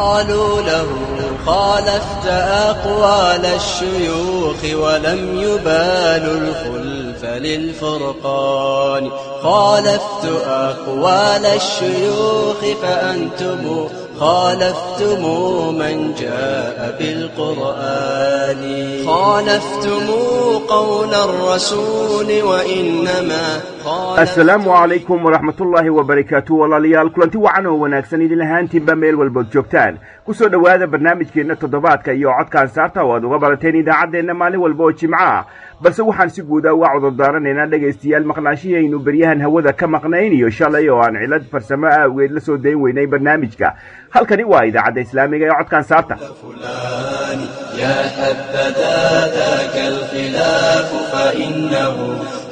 قالوا له خالفت أقوال الشيوخ ولم يبالوا الخلف للفرقان. خالفت أقوال الشيوخ فأنتم خالفتم من جاء بالقرآن خالفتم قول الرسول وإنما asalaamu calaykum waraxmatullaahi wabarakaatu walaalayaal kulanti wacan oo wanaagsan idin ahaantiinba meel walbood joogtaan ku soo dhowaada barnaamijkeenna toddobaadka iyo codkaan saarta oo aad uga barateen idaacaddeenna maalin walba oo jimco ah balse waxaan si guuda uga cudurdaaranaynaa dhegaystayaal maqnaashihii aynu beryahan hawada ka maqnayn iyo shalay oo aan cilad farsamo awgeed la soo dayn weynay barnaamijka halkani waa idaacadda islaamiga ee codkaan saarta فلان يا حبذا ذاك الخلاف فإنه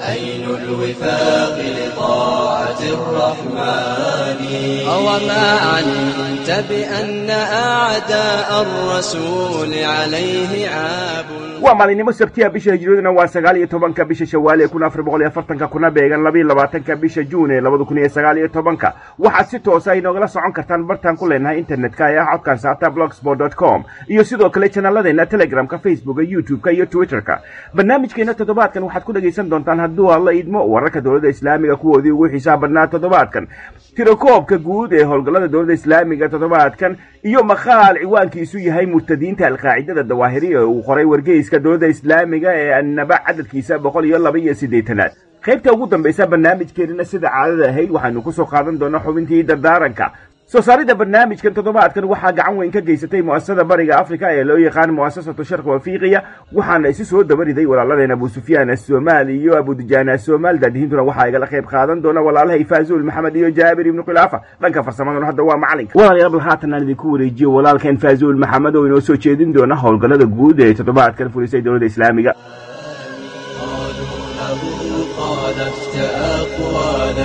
عين الوفاق لطاعة الرحمن وما علمت بأن أعداء الرسول عليه عاب waa maalinimo sabtiya bisha hijraduna waa sagaal iyo tobanka bisha shawaal ee kun afar boqol iyo afartanka kuna beegan labaiyo labaatanka bisha juun ee labada kun iyo sagaal iyo tobanka. Waxaad si toosa inoogala socon kartaan bartaan ku leenahay internetka ee ah codkaan saarta blogsport dot com iyo sidoo kale janaladeena telegramka facebooka youtube-ka iyo twitterka. Barnaamijkeena toddobaadkan waxaad ku dhegaysan doontaan hadduu alla idmo wararka dowladda islaamiga kuwoodii ugu xisaab badnaa toddobaadkan tirakoobka guud ee howlgallada dowladda islaamiga toddobaadkan iyo makhaal ciwaankiisu yahay murtadiinta alqaacidada dawaahiriya uu qoray wargeyska dowladda islaamiga ee annaba cadadkiisa boqol iyo laba iyo siddeetanaad. Qaybta ugu dambaysa barnaamijkeenina sida caadada ahayd waxaynu ku soo qaadan doonaa xubintii dardaaranka soo saaridda barnaamijkan toddobaadkan waxaa gacan weyn ka geysatay mu'asasada bariga afrika ee loo yaqaan mu'asasatu sharqi wafiqiya waxaana isi soo dabariday walaaladeen abu sufyaan asoomaali iyo abudujaan asoomaal daadihintuna waxaa igala qayb qaadan doona walaalahay faazuul maxamed iyo jaabir ibnu khilaafa. Dhanka farsamaduna hadda waa macalinka walaalayaal haatan aan idinku wareejiyo walaalkan faazuul maxamed oo inoo soo jeedin doona howlgallada guud ee toddobaadkan fulisay dowladda islaamiga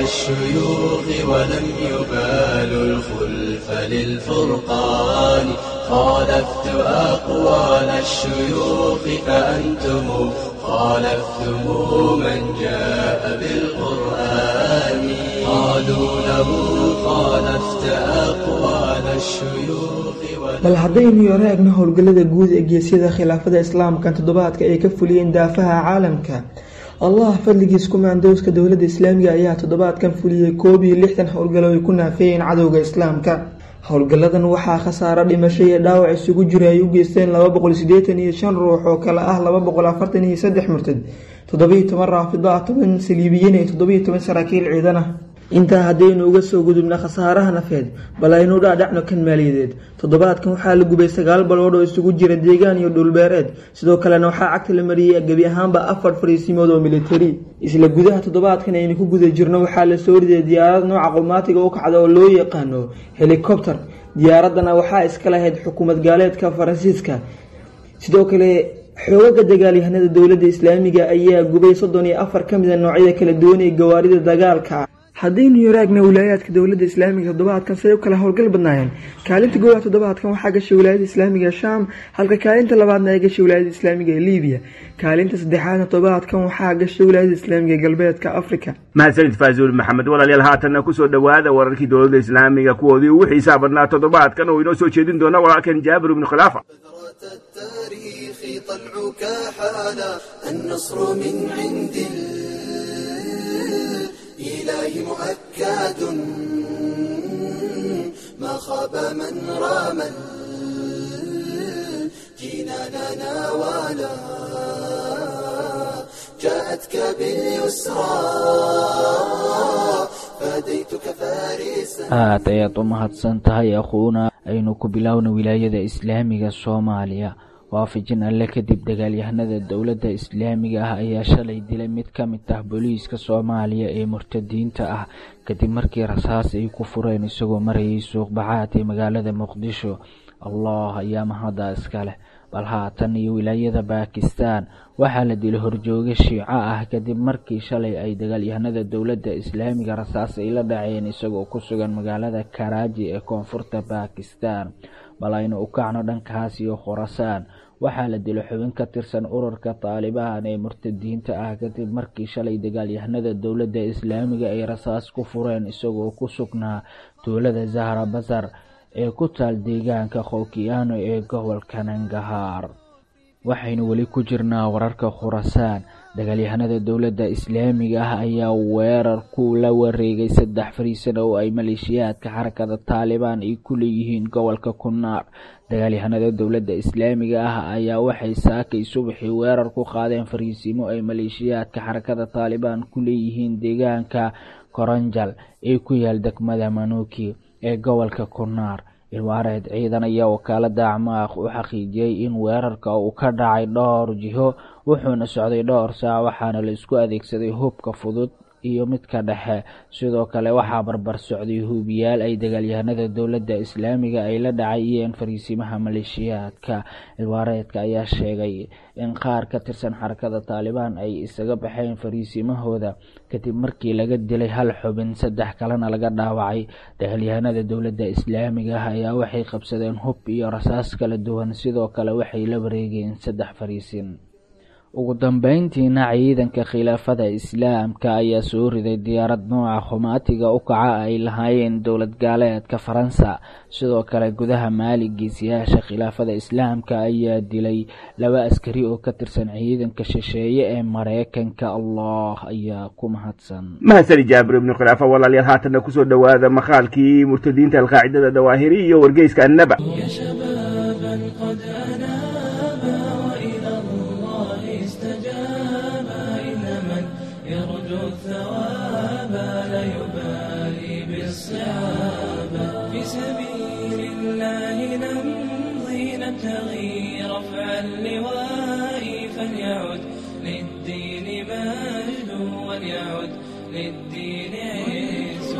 الشيوخ ولم يبال الخلف للفرقان. خالفت أقوال الشيوخ فأنتم خالفتم من جاء بالقرآن. قالوا له خالفت أقوال الشيوخ بل هدين يرى أنه الجلد الجوز إجيسيد خلافة الإسلام كانت ضباطك إيكف لين دافها عالمك. Allah fadligiis kumaandowska dowladda islaamiga ayaa toddobaadkan fuliyey koob iyo lixdan howlgallo ay ku naafeeyeen cadowga islaamka. Howlgalladan waxaa khasaaro dhimasho iyo dhaawac isugu jira ay u geysteen laba boqol sideetan iyo shan ruux oo kale ah laba boqol afartan iyo saddex murtad toddobiyo toban raafido ah toban saliibiyiin iyo toddobiyo toban saraakiil ciidan ah intaa haddaynu uga soo gudubna khasaaraha nafeed bal aynu dhaadhacno kan maaliyadeed. Toddobaadkan waxaa la gubay sagaal balboodh oo isugu jira deegaan iyo dhulbeereed sidoo kalena waxaa cagta la mariyey gebi ahaanba afar fariisimood oo militari. Isla gudaha toddobaadkan aynu ku guda jirno waxaa la soo riday diyaarad nooca qowmaatiga u kacda oo loo yaqaano helikobter diyaaradana waxaa iska lahayd xukuumad gaaleedka faransiiska. Sidoo kale xoogaga dagaalyahanada dowladda islaamiga ayaa gubay soddon iyo afar ka mida noocyada kala duwan ee gawaarida dagaalka haddaynu yaraagna wilaayaadka dowladda islaamiga toddobaadkan say u kala howlgal badnaayeen kaalinta goowaad toddobaadkan waxaa gashay wilaayada islaamiga shaam halka kaalinta labaadna ay gashay wilaayada islaamiga ee libiya kaalinta saddexaadna toddobaadkan waxaa gashay wilaayada islaamiga ee galbeedka afrika mahadsanid faazuul maxamed walaalayaal haatanna kusoo dhowaada wararkii dowladda islaamiga kuwoodii ugu xiisaa badnaa toddobaadkan oo inoo soo jeedin doona walaalkan jaabir ibnu khilaafa التاريخ طلعك حالا النصر من عند إلهي مؤكد. ما خاب من رام الجنان ناوالا جاءتك باليسرى. فديتك فارسا. آتيا طمحت سنتها يا أخونا. أينك بلون ولاية إسلامك الصومالية. Waafajin alle kadib dagaalyahanada dowladda islaamiga ah ayaa shalay dilay mid ka mid ah booliiska soomaaliya ee murtadiinta ah kadib markii rasaas ay ku fureen isagoo marayay suuqbacaad ee magaalada muqdisho. Allah ayaa mahadda iska leh bal haatan iyo wilaayada baakistan waxaa la dilay horjooge shiico ah kadib markii shalay ay dagaalyahanada dowladda islaamiga rasaas ay la dhaceen isagoo ku sugan magaalada karaaji ee koonfurta baakistan bal aynu u kacno dhankaas iyo khurasaan waxaa la dilay xubin ka tirsan ururka taalibaan ee murtadiinta ah kadib markii shalay dagaalyahanada dowladda islaamiga ay rasaas ku fureen isagoo ku sugnaa tuulada zahra basar ee ku taal deegaanka khowkiyaano ee gobolka nangahaar waxaynu weli ku jirnaa wararka khurasaan. Dagaalyahanada dowladda islaamiga ah ayaa weerar ku la wareegay saddex fariisan oo ay maleeshiyaadka xarakada taalibaan ay ku leeyihiin gobolka kunaar. Dagaalyahanada dowladda islaamiga ah ayaa waxay saakay subaxii weerar ku qaadeen fariisimo ay maleeshiyaadka xarakada taalibaan ku leeyihiin deegaanka koronjal ee ku yaal degmada manuki ee gobolka kunaar. Ilwaareed ciidan ayaa wakaalada acmaaq u xaqiijiyey in weerarka uu ka dhacay dhowr jiho wuxuuna socday dhowr saac waxaana la isku adeegsaday hubka fudud iyo midka dhexe. Sidoo kale waxaa barbar socday hubiyaal ay dagaalyahanada dowladda islaamiga ay la dhacayeen fariisimaha maleeshiyaadka ilwaareedka ayaa sheegay in qaar ka tirsan xarakada taalibaan ay isaga baxeen fariisimahooda. Kadib markii laga dilay hal xubin saddex kalena laga dhaawacay. Dagaalyahanada dowladda islaamiga ah ayaa waxay qabsadeen hub iyo rasaas kala duwan. Sidoo kale waxay la wareegeen saddex fariisin ugu dambeyntiina ciidanka khilaafada islaamka ayaa soo riday diyaarad nooca khumaatiga u kaca ay lahaayeen dowlad gaaleedka faransa. Sidoo kale gudaha maali geesiyaasha khilaafada islaamka ayaa dilay laba askari oo ka tirsan ciidanka shisheeye ee mareykanka allah ayaa ku mahadsan. Mahadsani jaabir ibnu khilaafa walaalayaal haatanna ku soo dhowaada maqaalkii murtadiinta alqaacidada dawaahiri iyo wargeyska annaba استجاب إن من يرجو الثواب لا يبالي بالصعاب. في سبيل الله نمضي نبتغي رفع اللواء فليعد للدين مجد وليعد للدين عز.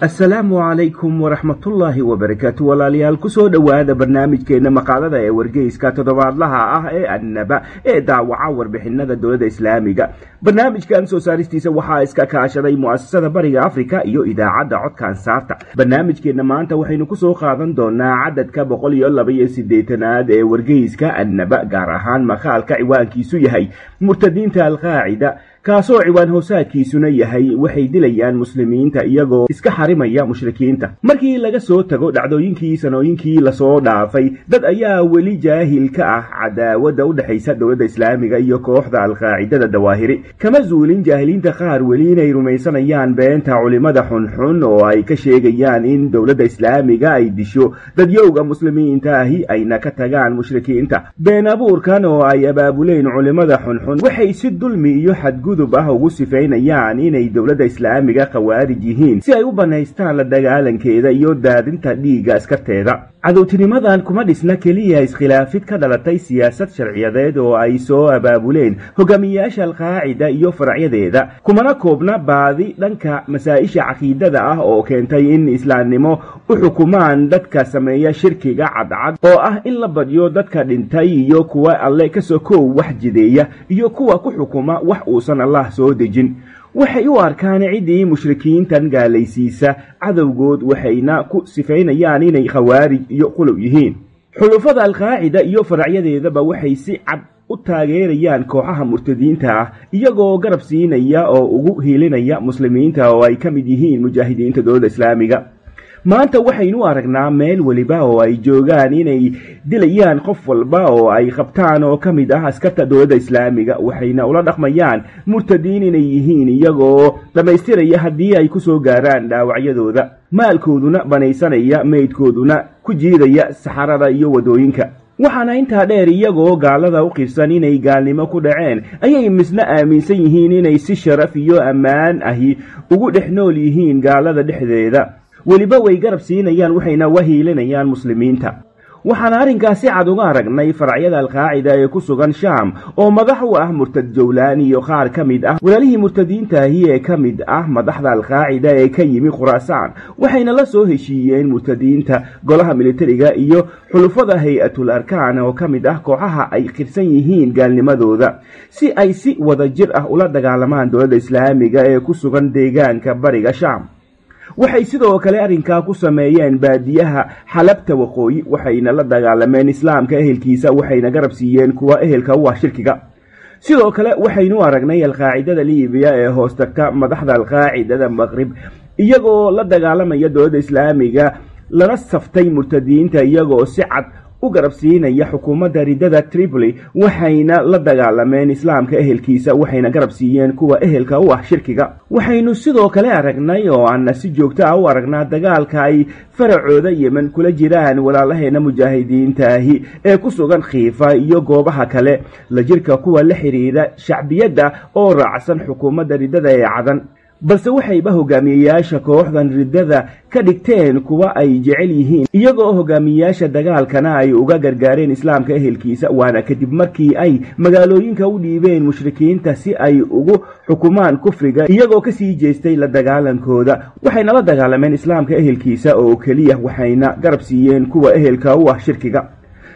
Asalaamu calaykum waraxmatullaahi wabarakaatu walaalayaal ku soo dhowaada barnaamijkeena maqaalada ee wargeyska toddobaadlaha ah ee annaba ee daawaca warbixinada dowladda islaamiga. Barnaamijkan soo saaristiisa waxaa iska kaashaday mu'asasada bariga afrika iyo idaacadda codka ansaarta barnaamijkeena maanta waxaynu ku soo qaadan doonaa cadadka boqol iyo labaiyo sideetanaad ee wargeyska annaba gaar ahaan maqaalka ciwaankiisu yahay murtadiinta alqaacida kaasoo ciwaan hoosaadkiisuna yahay waxay dilayaan muslimiinta iyagoo iska xarimaya mushrikiinta. Markii laga soo tago dhacdooyinkii sanooyinkii la soo dhaafay dad ayaa weli jaahil ka ah cadaawadda u dhexaysa dowladda islaamiga iyo kooxda alqaacidada dawaahiri. Kama zuulin jaahiliinta qaar weli inay rumaysanayaan beenta culimada xunxun oo ay ka sheegayaan in dowladda islaamiga ay disho dadyowga muslimiinta ahi ayna ka tagaan mushrikiinta. Been abuurkan oo ay abaabuleen culimada xunxun waxay si dulmi iyo xadgu gudub ah ugu sifaynayaan inay dowladda islaamiga khawaarij yihiin si ay u bannaystaan la dagaalankeeda iyo daadinta dhiigga askarteeda. Cadowtinimadan kuma dhisna keliya iskhilaafid ka dhalatay siyaasad sharciyadeed oo ay soo abaabuleen hogaamiyayaasha alqaacida iyo faracyadeeda. Kumana koobna baadi dhanka masaa-isha caqiidada ah oo keentay in islaamnimo u xukumaan dadka sameeya shirkiga cadcad oo ah in la badyo dadka dhintay iyo kuwa alle ka soo koow wax jideeya iyo kuwa ku xukuma wax uusan allah soo dejin. Waxay u arkaan ciddii mushrikiintan gaalaysiisa. Cadowgood waxayna ku sifaynayaan inay khawaarij iyo quluw yihiin. Xulufada alqaacida iyo faracyadeedaba waxay si cad u taageerayaan kooxaha murtadiinta ah iyagoo garab siinaya oo ugu hiilinaya muslimiinta oo ay ka mid yihiin mujaahidiinta dowladda islaamiga maanta waxaynu aragnaa meel weliba oo ay joogaan inay dilayaan qof walba oo ay qabtaan oo ka mid ah askarta dowladda islaamiga waxayna ula dhaqmayaan murtadiin inay yihiin iyagoo dhammaystiraya haddii ay ku soo gaaraan dhaawacyadooda. Maalkooduna banaysanaya meydkooduna ku jiidaya saxarada iyo waddooyinka. Waxaana intaa dheer iyagoo gaalada u qirsan inay gaalnimo ku dhaceen ayay misna aaminsan yihiin inay si sharaf iyo ammaan ahi ugu dhex nool yihiin gaalada dhexdeeda weliba way garab siinayaan waxayna wahiilinayaan muslimiinta. Waxaan arrinkaasi cad uga aragnay faracyada alqaacida ee ku sugan shaam oo madax u ah murtad jawlaan iyo qaar ka mid ah walaalihii murtadiintaahi ee ka mid ah madaxda alqaacida ee ka yimi khuraasaan waxayna la soo heshiiyeen murtadiinta golaha militariga iyo xulufada hay'atul arkaan oo ka mid ah kooxaha ay qirsan yihiin gaalnimadooda. Si ay si wada jir ah ula dagaalamaan dowladda islaamiga ee ku sugan deegaanka bariga shaam waxay sidoo kale arrinkaa ku sameeyeen baadiyaha xalabta waqooyi waxayna la dagaalameen islaamka ehelkiisa waxayna garab siiyeen kuwa ehelka u ah shirkiga. Sidoo kale waxaynu aragnay alqaacidada liibiya ee hoos tagta madaxda alqaacidada maqrib iyagoo la dagaalamaya dowladda islaamiga lana saftay murtadiinta iyagoo si cad u garabsiinaya xukuumadda riddada tripoli waxayna la dagaalameen islaamka ehelkiisa waxayna garab siiyeen kuwa ehelka u ah shirkiga. Waxaynu sidoo kale aragnay oo aanna si joogto ah u aragnaa dagaalka ay faracooda yemen kula jiraan walaalaheena mujaahidiintaahi ee ku sugan khiifa iyo goobaha kale. La jirka kuwa la xidhiidha shacbiyadda oo raacsan xukuumadda riddada ee cadan balse waxayba hogaamiyeyaasha kooxdan riddada ka dhigteen kuwa ay jecel yihiin. Iyagoo hogaamiyeyaasha dagaalkana ay uga gargaareen islaamka ehelkiisa waana kadib markii ay magaalooyinka u dhiibeen mushrikiinta si ay ugu xukumaan kufriga iyagoo ka sii jeestay la dagaalankooda waxayna la dagaalameen islaamka ehelkiisa oo keliya waxayna garab siiyeen kuwa ehelka u ah shirkiga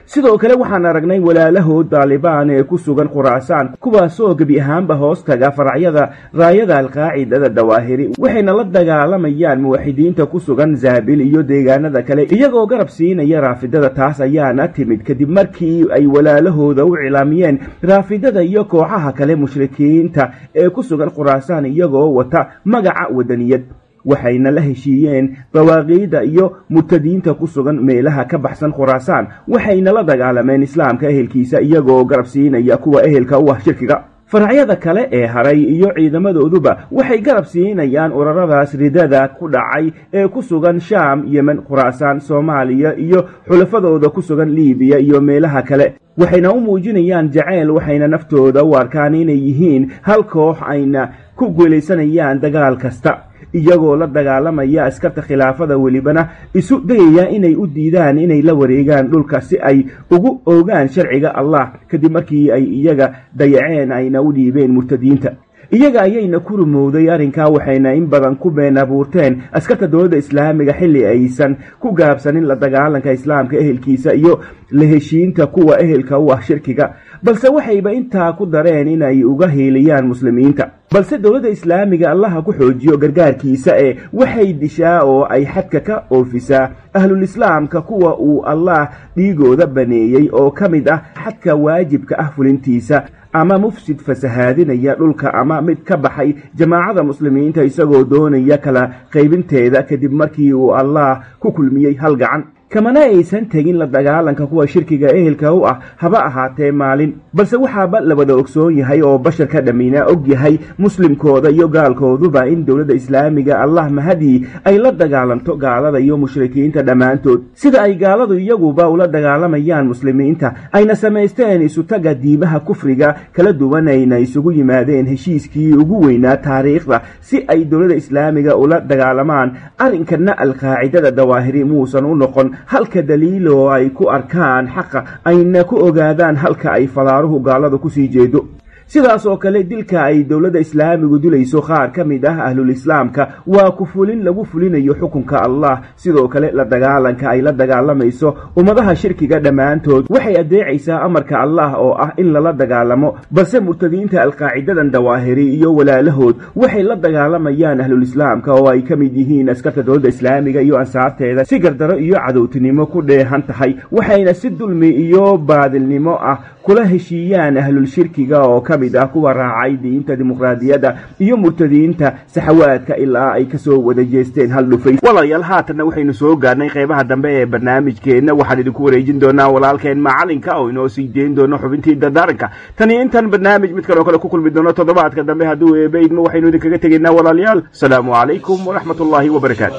sidoo kale waxaan aragnay walaalahood daalibaan ee ku sugan khuraasaan kuwaasoo gebi ahaanba hoos taga faracyada raayada alqaacidada dawaahiri waxayna la dagaalamayaan muwaxidiinta ku sugan zaabil iyo deegaanada kale. Iyagoo garab siinaya raafidada taas ayaana timid kadib markii ay walaalahooda u cilaamiyeen raafidada iyo kooxaha kale mushrikiinta ee ku sugan khuraasaan iyagoo wata magaca wadaniyad waxayna la heshiiyeen dawaaqiidda iyo murtadiinta ku sugan meelaha ka baxsan khuraasaan. Waxayna la dagaalameen islaamka ehelkiisa iyagoo garab siinaya kuwa ehelka u ah shirkiga. Faracyada kale ee haray iyo ciidamadooduba waxay garab siinayaan uraradaas ridada ku dhacay ee ku sugan shaam yemen khuraasaan soomaaliya iyo xulafadooda ku sugan liibiya iyo meelaha kale. Waxayna u muujinayaan jaceyl waxayna naftooda u arkaan inay yihiin hal koox ayna ku guulaysanayaan dagaal kasta iyagoo la dagaalamaya askarta khilaafada welibana isu dayaya inay u diidaan inay la wareegaan dhulka si ay ugu ogaan sharciga allah. Kadib markii ay iyaga dayaceen ayna u dhiibeen murtadiinta. Iyaga ayayna ku rumowday arrinkaa waxayna in badan ku been abuurteen askarta dowladda islaamiga xilli aysan ku gaabsanin la dagaalanka islaamka ehelkiisa iyo la heshiinta kuwa ehelka u ah shirkiga. Balse waxayba intaa ku dareen inay uga hiiliyaan muslimiinta balse dowladda islaamiga allaha ku xoojiyo gargaarkiisa ee waxay dishaa oo ay xadka ka oofisaa ahlulislaamka kuwa uu allah dhiigooda baneeyey oo ka mid ah xadka waajibka ah fulintiisa ama mufsid fasahaadinaya dhulka ama mid ka baxay jamaacada muslimiinta isagoo doonaya kala qaybinteeda kadib markii uu allah ku kulmiyey hal gacan kamana aysan tegin la dagaalanka kuwa shirkiga ehelka u ah haba ahaatee maalin. Balse waxaaba la wada ogsoon yahay oo basharka dhammina og yahay muslimkooda iyo gaalkooduba in dowladda islaamiga allah mahadii ay la dagaalanto gaalada iyo mushrikiinta dhammaantood. Sida ay gaaladu iyaguba ula dagaalamayaan muslimiinta ayna samaysteen isutaga diimaha kufriga kala duwan ayna isugu yimaadeen heshiiskii ugu weynaa taariikhda si ay dowladda islaamiga ula dagaalamaan. Arrinkana alqaacidada dawaahiri muusan u noqon halka daliil oo ay ku arkaan xaqa ayna ku ogaadaan halka ay falaaruhu gaalada ku sii jeedo sidaas oo kale dilka ay dowladda islaamigu dilayso qaar ka mid ah ahlulislaamka waa ku fulin lagu fulinayo xukunka allah. Sidoo kale la dagaalanka ay la dagaalamayso ummadaha shirkiga dhammaantood. Waxay adeecaysaa amarka allah oo ah in lala dagaalamo balse murtadiinta alqaacidadan dawaahiri iyo walaalahood waxay la dagaalamayaan ahlulislaamka oo ay ka mid yihiin askarta dowladda islaamiga iyo ansaarteeda. Si gardaro iyo cadowtinimo ku dheehan tahay waxayna si dulmi iyo baadilnimo ah kula heshiiyaan ahlul shirkiga oo ka mid ah kuwa raacay diinta dimuqraadiyadda iyo murtadiinta saxawaadka ilaa ay ka soo wada jeesteen hal dhufay. Walaalayaal haatanna waxaynu soo gaarnay qeybaha dambe ee barnaamijkeenna. Waxaan idinku wareejin doonaa walaalkeen macalinka oo inoo sii deyn doono xubintii dardaaranka tani intan barnaamij mid kale oo kale ku kulmi doono toddobaadka dambe hadduu eebaydma waxaynu idinkaga tegaynaa walaalayaal. Asalaamu calaykum waraxmat ullaahi wabarakaatu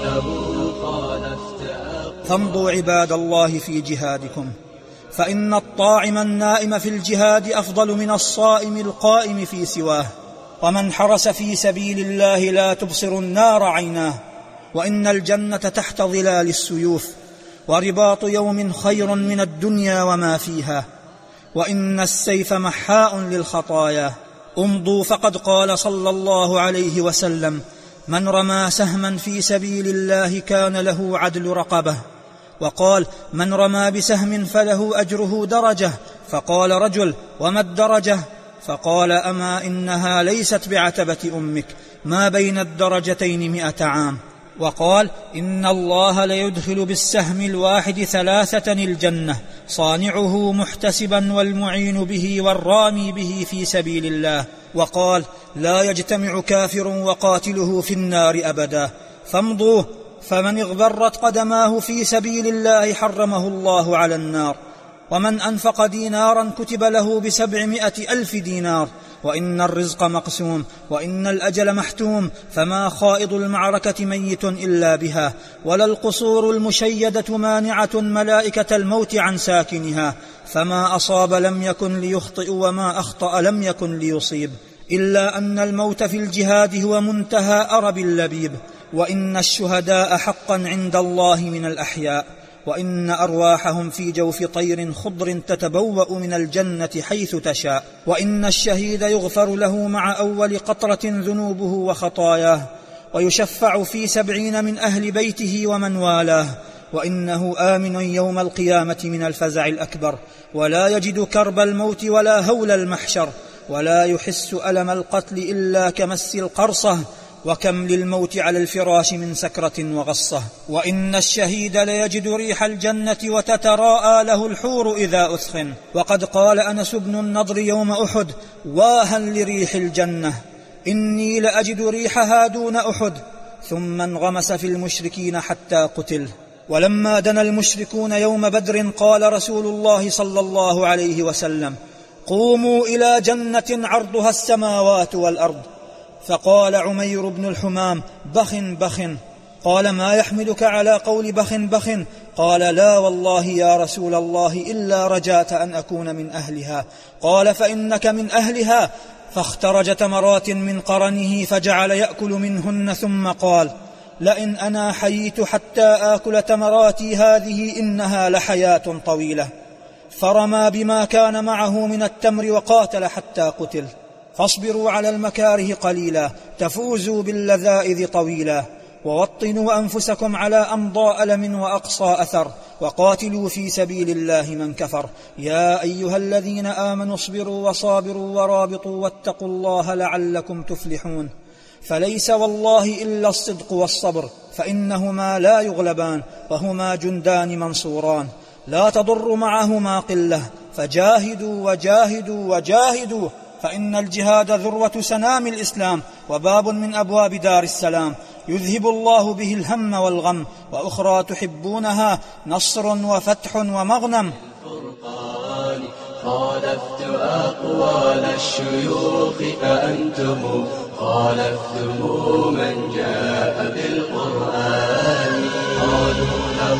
فامضوا عباد الله في جهادكم فإن الطاعم النائم في الجهاد أفضل من الصائم القائم في سواه ومن حرس في سبيل الله لا تبصر النار عيناه وإن الجنة تحت ظلال السيوف ورباط يوم خير من الدنيا وما فيها وإن السيف محاء للخطايا. امضوا فقد قال صلى الله عليه وسلم من رمى سهما في سبيل الله كان له عدل رقبة وقال من رمى بسهم فله أجره درجة. فقال رجل وما الدرجة؟ فقال أما إنها ليست بعتبة أمك ما بين الدرجتين مائه عام. وقال إن الله ليدخل بالسهم الواحد ثلاثة الجنة صانعه محتسبا والمعين به والرامي به في سبيل الله. وقال لا يجتمع كافر وقاتله في النار أبدا فامضوه. فمن اغبرت قدماه في سبيل الله حرمه الله على النار ومن أنفق دينارا كتب له بسبعمائة ألف دينار وإن الرزق مقسوم وإن الأجل محتوم فما خائض المعركة ميت إلا بها ولا القصور المشيدة مانعة ملائكة الموت عن ساكنها فما أصاب لم يكن ليخطئ وما أخطأ لم يكن ليصيب إلا أن الموت في الجهاد هو منتهى أرب اللبيب. وإن الشهداء حقا عند الله من الأحياء وإن أرواحهم في جوف طير خضر تتبوأ من الجنة حيث تشاء وإن الشهيد يغفر له مع أول قطرة ذنوبه وخطاياه ويشفع في سبعين من أهل بيته ومن والاه وإنه آمن يوم القيامة من الفزع الأكبر ولا يجد كرب الموت ولا هول المحشر ولا يحس ألم القتل إلا كمس القرصة وكم للموت على الفراش من سكرة وغصة. وإن الشهيد ليجد ريح الجنة وتتراءى له الحور إذا أثخن. وقد قال أنس بن النضر يوم أحد واها لريح الجنة إني لأجد ريحها دون أحد. ثم انغمس في المشركين حتى قتل. ولما دنا المشركون يوم بدر قال رسول الله صلى الله عليه وسلم قوموا إلى جنة عرضها السماوات والأرض فقال عمير بن الحمام بخ بخ قال ما يحملك على قول بخ بخ قال لا والله يا رسول الله إلا رجات أن أكون من أهلها. قال فإنك من أهلها. فاخترج تمرات من قرنه فجعل يأكل منهن ثم قال لئن أنا حييت حتى آكل تمراتي هذه إنها لحياة طويلة. فرمى بما كان معه من التمر وقاتل حتى قتل. فاصبروا على المكاره قليلا تفوزوا باللذائذ طويلا ووطنوا أنفسكم على أمضاء ألم وأقصى أثر وقاتلوا في سبيل الله من كفر. يا أيها الذين آمنوا اصبروا وصابروا ورابطوا واتقوا الله لعلكم تفلحون. فليس والله إلا الصدق والصبر فإنهما لا يغلبان وهما جندان منصوران. لا تضر معهما قلة فجاهدوا وجاهدوا وجاهدوا فإن الجهاد ذروة سنام الإسلام وباب من أبواب دار السلام. يذهب الله به الهم والغم وأخرى تحبونها نصر وفتح ومغنم. خالفت أقوال الشيوخ فأنتم خالفتم من جاء بالقرآن.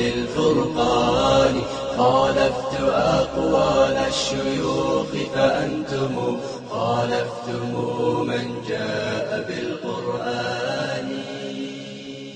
للفرقان. خالفت أقوال الشيوخ فأنتم خالفتم من جاء بالقرآن.